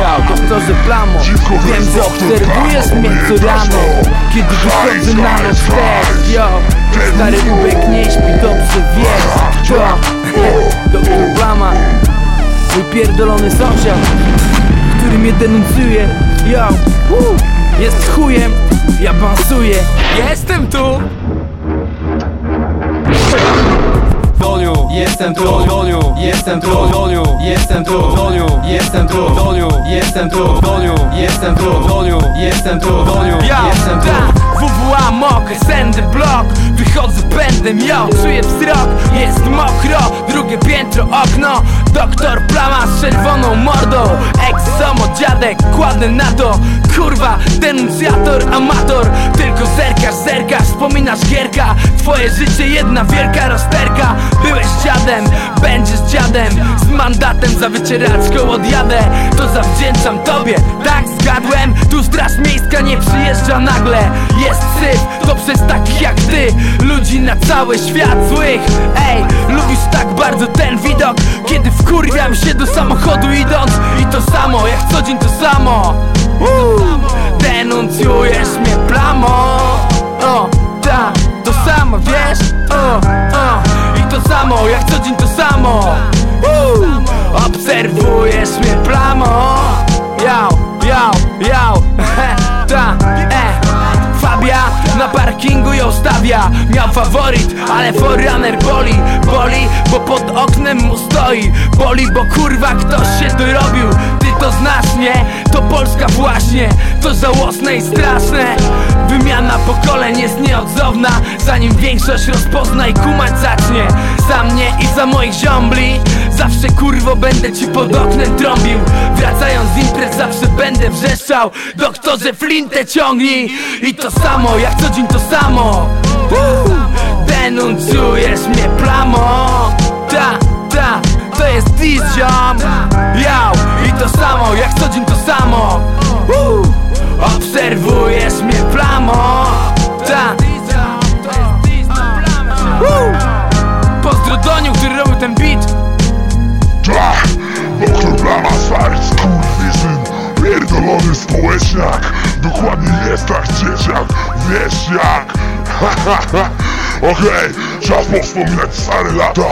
Ja, doktorze Plamo Wiem, że obserwujesz mnie co rano. Kiedy wychodzę na noc też, yo. Stary ubek nie śpi, dobrze wiesz To, doktor Plama. Mój pierdolony sąsiad Który mnie denuncjuje Yo, jest chujem Ja bansuję. Jestem tu jestem tu, Doniu, jestem tu, Doniu, jestem tu, Doniu, jestem tu, Doniu, jestem tu, Doniu, jestem tu, Doniu, jestem tu, Doniu, Ja, jestem tu. WWA mokry, sędy blok. Wychodzę pędem, yo, czuję wzrok. Jest mokro, drugie piętro, okno. Doktor Plama z czerwoną mordą. Ex-somo, dziadek, kładę na to. Kurwa, denuncjator, amator. Tylko zerkasz, zerkasz, wspominasz gierka. Twoje życie jedna wielka rozterka mandatem za wycieraczką odjadę To zawdzięczam tobie, tak zgadłem Tu straż miejska nie przyjeżdża nagle. Jest syf, to przez takich jak ty Ludzi na cały świat złych. Ej, lubisz tak bardzo ten widok Kiedy wkurwiam się do samochodu idąc. I to samo, jak co dzień to samo. Uuu, Denuncjujesz mnie plamo. O, ta, to samo, wiesz? O, o, i to samo, jak co dzień to samo Obserwujesz mnie plamo. Jał, jał, jał, ta, e. Fabia na parkingu ją stawia. Miał faworyt, ale forerunner boli Boli, bo pod oknem mu stoi. Boli, bo kurwa ktoś się dorobił Ty to znasz, nie? To Polska właśnie To żałosne i straszne. Wymiana pokoleń jest nieodzowna. Zanim większość rozpozna i kumać zacznie. Za mnie i za moich ziombli Zawsze kurwo będę ci pod oknem trąbił. Wracając z imprez zawsze będę wrzeszczał. Doktorze flintę ciągnij. I to samo, jak co dzień to samo. Uuu, Denuncjujesz mnie plamo społeczniak. Dokładnie jest tak dzieciak Wiesz jak Okej, czas powspominać stare lata